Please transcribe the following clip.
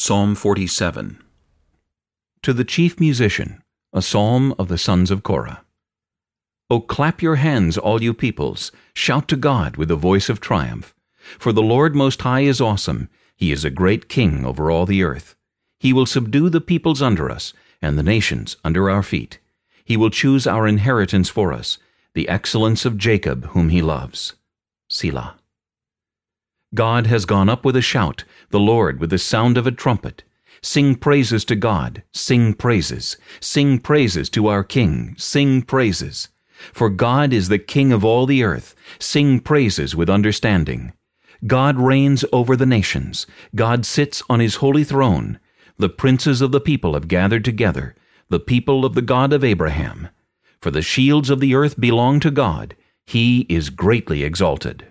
Psalm 47 To the chief musician, a psalm of the sons of Korah. O clap your hands, all you peoples, shout to God with a voice of triumph. For the Lord Most High is awesome, He is a great King over all the earth. He will subdue the peoples under us, and the nations under our feet. He will choose our inheritance for us, the excellence of Jacob whom He loves. Selah. God has gone up with a shout, the Lord with the sound of a trumpet. Sing praises to God, sing praises. Sing praises to our King, sing praises. For God is the King of all the earth. Sing praises with understanding. God reigns over the nations. God sits on his holy throne. The princes of the people have gathered together, the people of the God of Abraham. For the shields of the earth belong to God. He is greatly exalted.